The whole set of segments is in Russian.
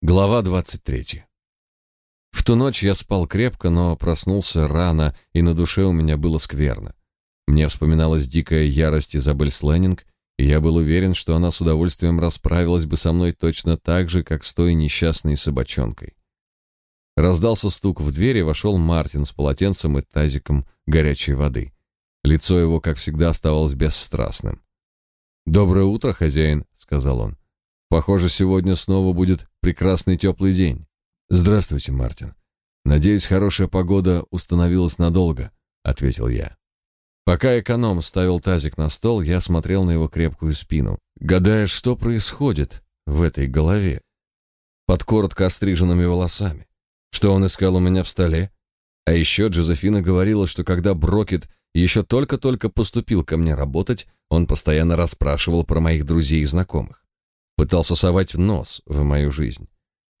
Глава 23. В ту ночь я спал крепко, но проснулся рано, и на душе у меня было скверно. Мне вспоминалась дикая ярость Изабель Сленнинг, и я был уверен, что она с удовольствием расправилась бы со мной точно так же, как с той несчастной собачонкой. Раздался стук в дверь, и вошел Мартин с полотенцем и тазиком горячей воды. Лицо его, как всегда, оставалось бесстрастным. «Доброе утро, хозяин», — сказал он. Похоже, сегодня снова будет прекрасный теплый день. Здравствуйте, Мартин. Надеюсь, хорошая погода установилась надолго, ответил я. Пока эконом ставил тазик на стол, я смотрел на его крепкую спину, гадая, что происходит в этой голове под коротко остриженными волосами. Что он искал у меня в столе? А еще Джозефина говорила, что когда Брокет еще только-только поступил ко мне работать, он постоянно расспрашивал про моих друзей и знакомых пытался совать нос в мою жизнь.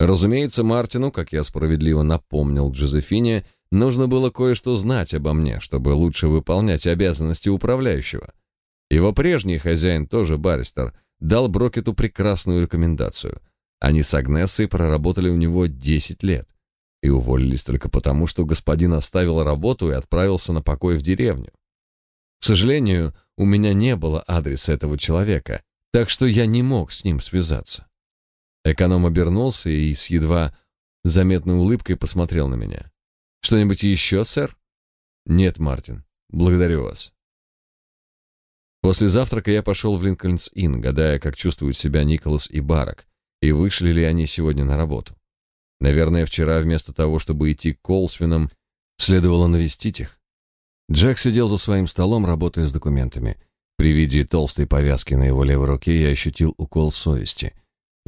Разумеется, Мартину, как я справедливо напомнил Джозефине, нужно было кое-что знать обо мне, чтобы лучше выполнять обязанности управляющего. Его прежний хозяин, тоже баристер, дал Брокету прекрасную рекомендацию. Они с Агнессой проработали у него 10 лет и уволились только потому, что господин оставил работу и отправился на покой в деревню. К сожалению, у меня не было адреса этого человека, так что я не мог с ним связаться. Эконом обернулся и с едва заметной улыбкой посмотрел на меня. «Что-нибудь еще, сэр?» «Нет, Мартин. Благодарю вас». После завтрака я пошел в Линкольнс-Инн, гадая, как чувствуют себя Николас и Барак, и вышли ли они сегодня на работу. Наверное, вчера вместо того, чтобы идти к Колсвинам, следовало навестить их. Джек сидел за своим столом, работая с документами. При виде толстой повязки на его левой руке я ощутил укол совести.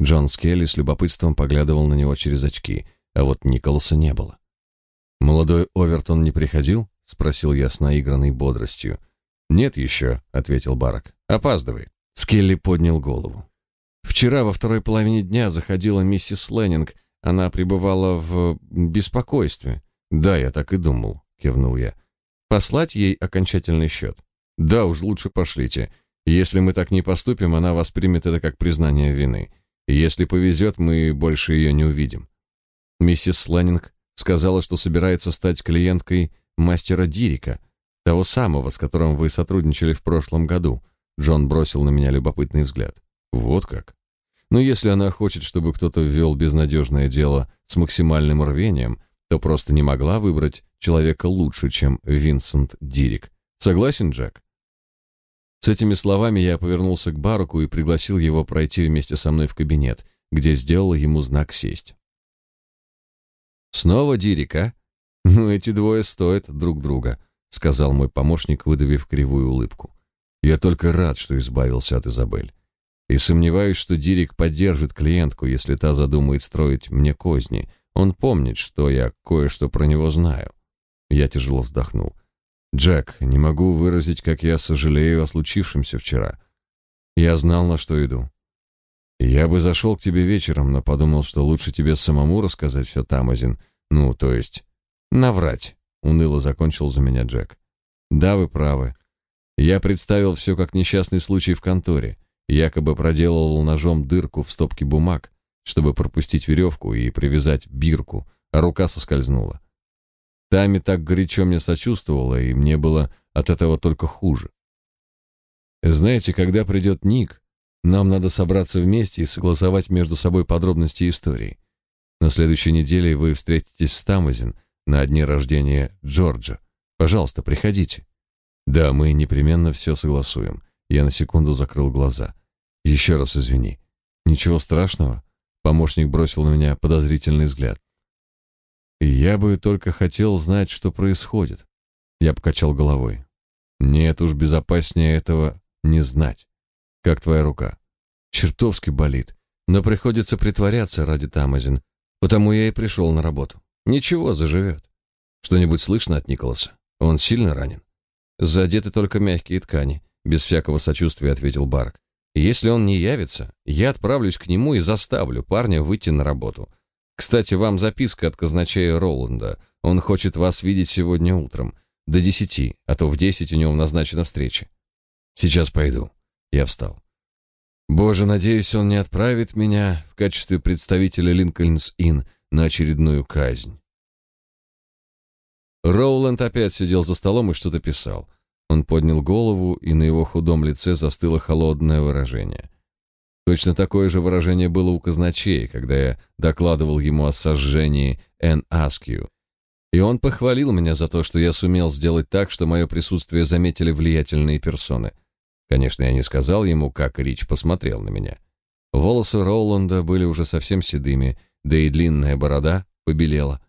Джон Скелли с любопытством поглядывал на него через очки, а вот Николаса не было. «Молодой Овертон не приходил?» — спросил я с наигранной бодростью. «Нет еще», — ответил Барак. «Опаздывает». Скелли поднял голову. «Вчера во второй половине дня заходила миссис Леннинг. Она пребывала в беспокойстве». «Да, я так и думал», — кивнул я. «Послать ей окончательный счет». Да уж, лучше пошлите. Если мы так не поступим, она воспримет это как признание вины. Если повезет, мы больше ее не увидим. Миссис Сланинг сказала, что собирается стать клиенткой мастера Дирика, того самого, с которым вы сотрудничали в прошлом году. Джон бросил на меня любопытный взгляд. Вот как. Но если она хочет, чтобы кто-то ввел безнадежное дело с максимальным рвением, то просто не могла выбрать человека лучше, чем Винсент Дирик. Согласен, Джек? С этими словами я повернулся к Баруку и пригласил его пройти вместе со мной в кабинет, где сделал ему знак сесть. Снова Дирик, а? Ну эти двое стоят друг друга, сказал мой помощник, выдавив кривую улыбку. Я только рад, что избавился от Изабель. И сомневаюсь, что Дирик поддержит клиентку, если та задумает строить мне козни. Он помнит, что я кое-что про него знаю. Я тяжело вздохнул. Джек, не могу выразить, как я сожалею о случившемся вчера. Я знал, на что иду. Я бы зашел к тебе вечером, но подумал, что лучше тебе самому рассказать все Тамазин. Ну, то есть, наврать. Уныло закончил за меня Джек. Да, вы правы. Я представил все как несчастный случай в конторе. Якобы проделывал ножом дырку в стопке бумаг, чтобы пропустить веревку и привязать бирку, а рука соскользнула. Тами так горячо мне сочувствовала, и мне было от этого только хуже. Знаете, когда придет Ник, нам надо собраться вместе и согласовать между собой подробности истории. На следующей неделе вы встретитесь с Тамазин на дне рождения Джорджа. Пожалуйста, приходите. Да, мы непременно все согласуем. Я на секунду закрыл глаза. Еще раз извини. Ничего страшного. Помощник бросил на меня подозрительный взгляд. Я бы только хотел знать, что происходит. Я покачал головой. Нет уж, безопаснее этого не знать. Как твоя рука? Чертовски болит. Но приходится притворяться ради Тамазин. Потому я и пришел на работу. Ничего, заживет. Что-нибудь слышно от Николаса? Он сильно ранен? Задеты только мягкие ткани. Без всякого сочувствия ответил Барк. Если он не явится, я отправлюсь к нему и заставлю парня выйти на работу. Кстати, вам записка от казначея Роланда. Он хочет вас видеть сегодня утром. До десяти, а то в десять у него назначена встреча. Сейчас пойду. Я встал. Боже, надеюсь, он не отправит меня в качестве представителя Линкольнс-Инн на очередную казнь. Роуланд опять сидел за столом и что-то писал. Он поднял голову, и на его худом лице застыло холодное выражение. Точно такое же выражение было у казначея, когда я докладывал ему о сожжении Эн Аскью. И он похвалил меня за то, что я сумел сделать так, что мое присутствие заметили влиятельные персоны. Конечно, я не сказал ему, как Рич посмотрел на меня. Волосы Роуланда были уже совсем седыми, да и длинная борода побелела.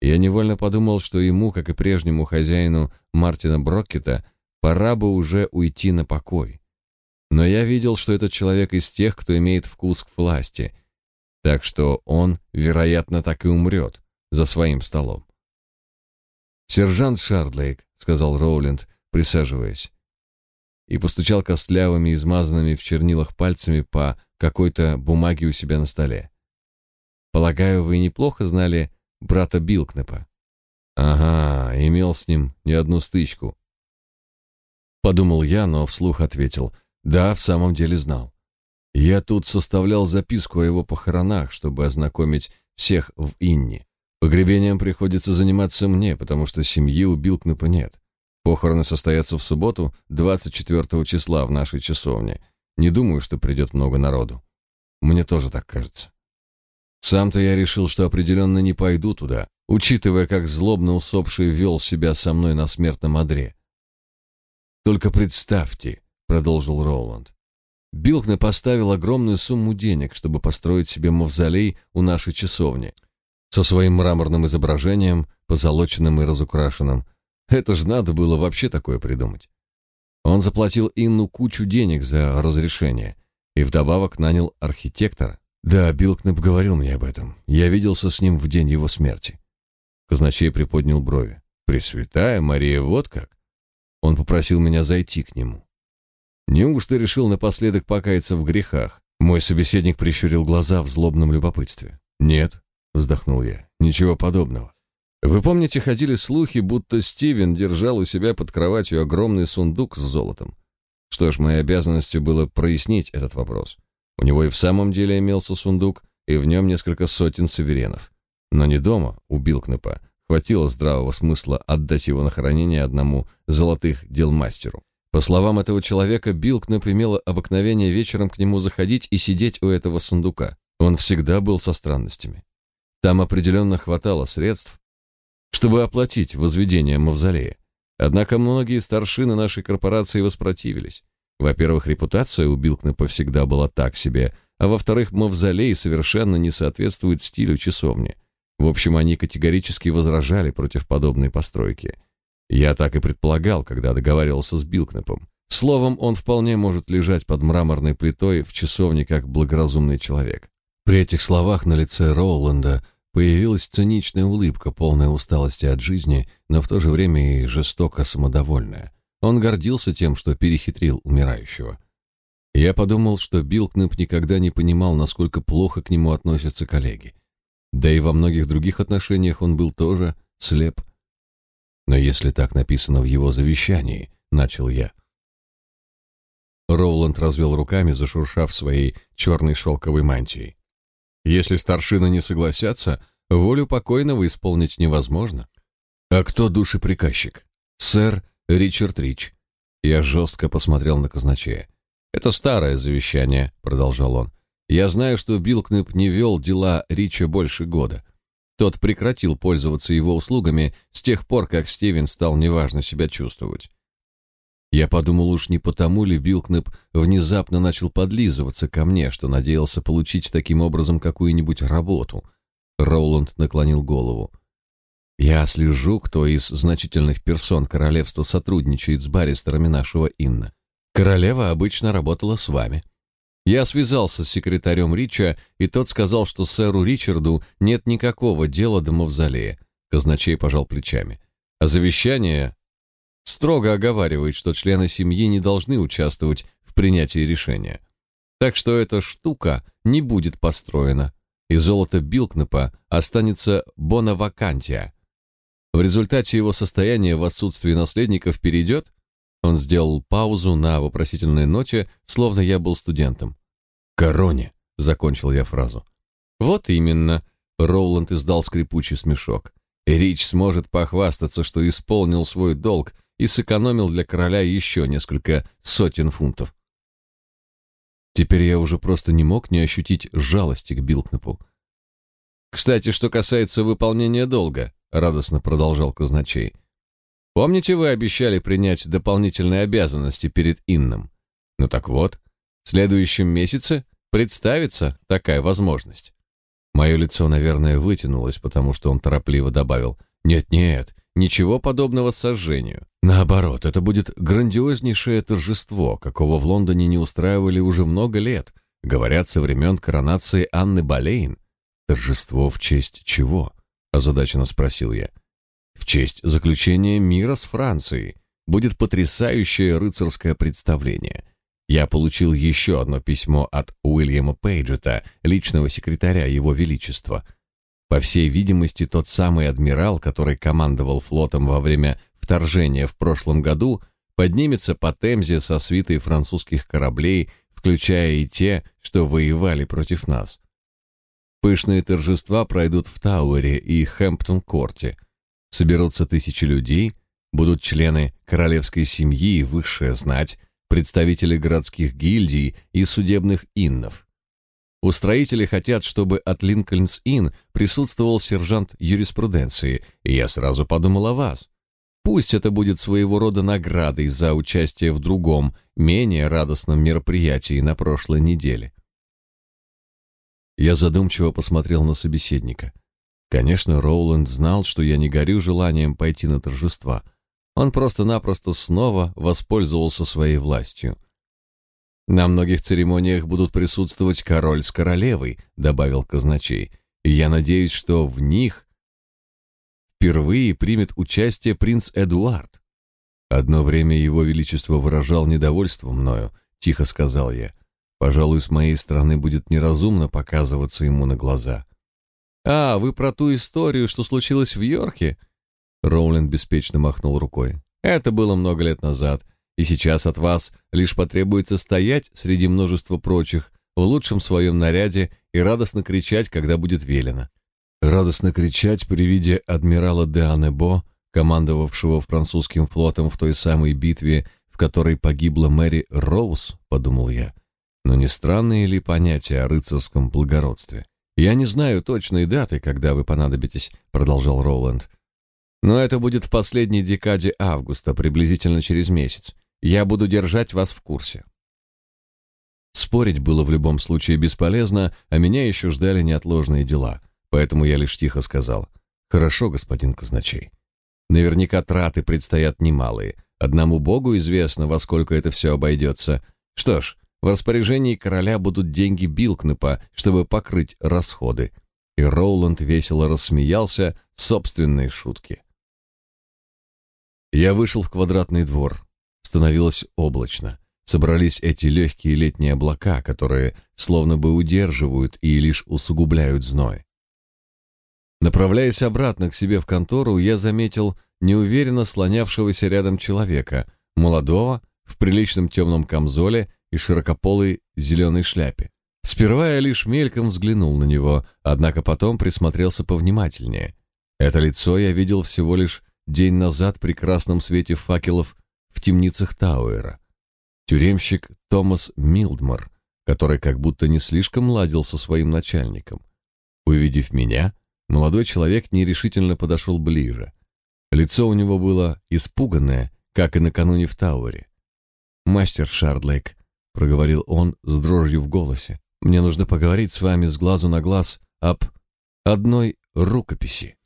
Я невольно подумал, что ему, как и прежнему хозяину Мартина Броккета, пора бы уже уйти на покой. Но я видел, что этот человек из тех, кто имеет вкус к власти, так что он, вероятно, так и умрет за своим столом. «Сержант Шардлейк», — сказал Роуленд, присаживаясь, и постучал костлявыми, измазанными в чернилах пальцами по какой-то бумаге у себя на столе. «Полагаю, вы неплохо знали брата Билкнепа?» «Ага, имел с ним не одну стычку». Подумал я, но вслух ответил — да, в самом деле знал. Я тут составлял записку о его похоронах, чтобы ознакомить всех в Инне. Погребением приходится заниматься мне, потому что семьи у Билкнепа нет. Похороны состоятся в субботу, 24 числа в нашей часовне. Не думаю, что придет много народу. Мне тоже так кажется. Сам-то я решил, что определенно не пойду туда, учитывая, как злобно усопший вел себя со мной на смертном одре. Только представьте, продолжил Роланд. Билкне поставил огромную сумму денег, чтобы построить себе мавзолей у нашей часовни со своим мраморным изображением, позолоченным и разукрашенным. Это же надо было вообще такое придумать. Он заплатил Инну кучу денег за разрешение и вдобавок нанял архитектора. Да, Билкнеп говорил мне об этом. Я виделся с ним в день его смерти. Казначей приподнял брови. Пресвятая Мария, вот как. Он попросил меня зайти к нему. Неужто решил напоследок покаяться в грехах? Мой собеседник прищурил глаза в злобном любопытстве. Нет, вздохнул я. Ничего подобного. Вы помните, ходили слухи, будто Стивен держал у себя под кроватью огромный сундук с золотом. Что ж, моей обязанностью было прояснить этот вопрос. У него и в самом деле имелся сундук, и в нем несколько сотен суверенов. Но не дома, у Билкнепа, хватило здравого смысла отдать его на хранение одному золотых дел мастеру. По словам этого человека, Билкнеп имел обыкновение вечером к нему заходить и сидеть у этого сундука. Он всегда был со странностями. Там определенно хватало средств, чтобы оплатить возведение мавзолея. Однако многие старшины нашей корпорации воспротивились. Во-первых, репутация у Билкнепа всегда была так себе, а во-вторых, мавзолей совершенно не соответствует стилю часовни. В общем, они категорически возражали против подобной постройки – я так и предполагал, когда договаривался с Билкнепом. Словом, он вполне может лежать под мраморной плитой в часовне как благоразумный человек. При этих словах на лице Роуланда появилась циничная улыбка, полная усталости от жизни, но в то же время и жестоко самодовольная. Он гордился тем, что перехитрил умирающего. Я подумал, что Билкнеп никогда не понимал, насколько плохо к нему относятся коллеги. Да и во многих других отношениях он был тоже слеп но если так написано в его завещании, начал я. Роуланд развел руками, зашуршав своей черной шелковой мантией. Если старшины не согласятся, волю покойного исполнить невозможно. А кто душеприказчик? Сэр Ричард Рич. Я жестко посмотрел на казначея. Это старое завещание, продолжал он. Я знаю, что Билкнеп не вел дела Рича больше года. Тот прекратил пользоваться его услугами с тех пор, как Стивен стал неважно себя чувствовать. Я подумал, уж не потому ли Билкнеп внезапно начал подлизываться ко мне, что надеялся получить таким образом какую-нибудь работу. Роланд наклонил голову. Я слежу, кто из значительных персон королевства сотрудничает с баристерами нашего Инна. Королева обычно работала с вами. Я связался с секретарем Рича, и тот сказал, что сэру Ричарду нет никакого дела до мавзолея. Казначей пожал плечами. А завещание строго оговаривает, что члены семьи не должны участвовать в принятии решения. Так что эта штука не будет построена, и золото Билкнепа останется бонавакантия. В результате его состояние в отсутствии наследников перейдет он сделал паузу на вопросительной ноте, словно я был студентом. Короне, закончил я фразу. Вот именно, Роуланд издал скрипучий смешок. Рич сможет похвастаться, что исполнил свой долг и сэкономил для короля еще несколько сотен фунтов. Теперь я уже просто не мог не ощутить жалости к Билкнепу. Кстати, что касается выполнения долга, радостно продолжал казначей. Помните, вы обещали принять дополнительные обязанности перед Инном? Ну так вот, в следующем месяце представится такая возможность. Мое лицо, наверное, вытянулось, потому что он торопливо добавил: "Нет-нет, ничего подобного сожжению. Наоборот, это будет грандиознейшее торжество, какого в Лондоне не устраивали уже много лет, говорят, со времен коронации Анны Болейн. Торжество в честь чего?" озадаченно спросил я. "В честь заключения мира с Францией. Будет потрясающее рыцарское представление." Я получил еще одно письмо от Уильяма Пейджета, личного секретаря Его Величества. По всей видимости, тот самый адмирал, который командовал флотом во время вторжения в прошлом году, поднимется по Темзе со свитой французских кораблей, включая и те, что воевали против нас. Пышные торжества пройдут в Тауэре и Хэмптон-корте. Соберутся тысячи людей, будут члены королевской семьи и высшая знать, представители городских гильдий и судебных иннов. Устроители хотят, чтобы от Линкольнс-Инн присутствовал сержант юриспруденции, и я сразу подумал о вас. Пусть это будет своего рода наградой за участие в другом, менее радостном мероприятии на прошлой неделе. Я задумчиво посмотрел на собеседника. Конечно, Роуланд знал, что я не горю желанием пойти на торжества — он просто-напросто снова воспользовался своей властью. На многих церемониях будут присутствовать король с королевой, добавил казначей. И я надеюсь, что в них впервые примет участие принц Эдуард. Одно время его величество выражал недовольство мною, тихо сказал я. Пожалуй, с моей стороны будет неразумно показываться ему на глаза. А, вы про ту историю, что случилось в Йорке? Роулин беспечно махнул рукой. Это было много лет назад, и сейчас от вас лишь потребуется стоять среди множества прочих в лучшем своем наряде и радостно кричать, когда будет велено. Радостно кричать при виде адмирала де Анебо, командовавшего французским флотом в той самой битве, в которой погибла Мэри Роуз, подумал я. Но не странные ли понятия о рыцарском благородстве? Я не знаю точной даты, когда вы понадобитесь, продолжал Роланд. Но это будет в последней декаде августа, приблизительно через месяц. Я буду держать вас в курсе. Спорить было в любом случае бесполезно, а меня еще ждали неотложные дела, поэтому я лишь тихо сказал: "Хорошо, господин казначей. Наверняка траты предстоят немалые. Одному Богу известно, во сколько это все обойдется. Что ж, в распоряжении короля будут деньги Билкнепа, чтобы покрыть расходы". И Роуланд весело рассмеялся собственной шутке. Я вышел в квадратный двор. Становилось облачно. Собрались эти легкие летние облака, которые словно бы удерживают и лишь усугубляют зной. Направляясь обратно к себе в контору, я заметил неуверенно слонявшегося рядом человека, молодого, в приличном темном камзоле и широкополой зеленой шляпе. Сперва я лишь мельком взглянул на него, однако потом присмотрелся повнимательнее. Это лицо я видел всего лишь день назад при красном свете факелов в темницах Тауэра. Тюремщик Томас Милдмор, который как будто не слишком ладил со своим начальником. Увидев меня, молодой человек нерешительно подошел ближе. Лицо у него было испуганное, как и накануне в Тауэре. «Мастер Шардлейк», — проговорил он с дрожью в голосе, — «мне нужно поговорить с вами с глазу на глаз об одной рукописи».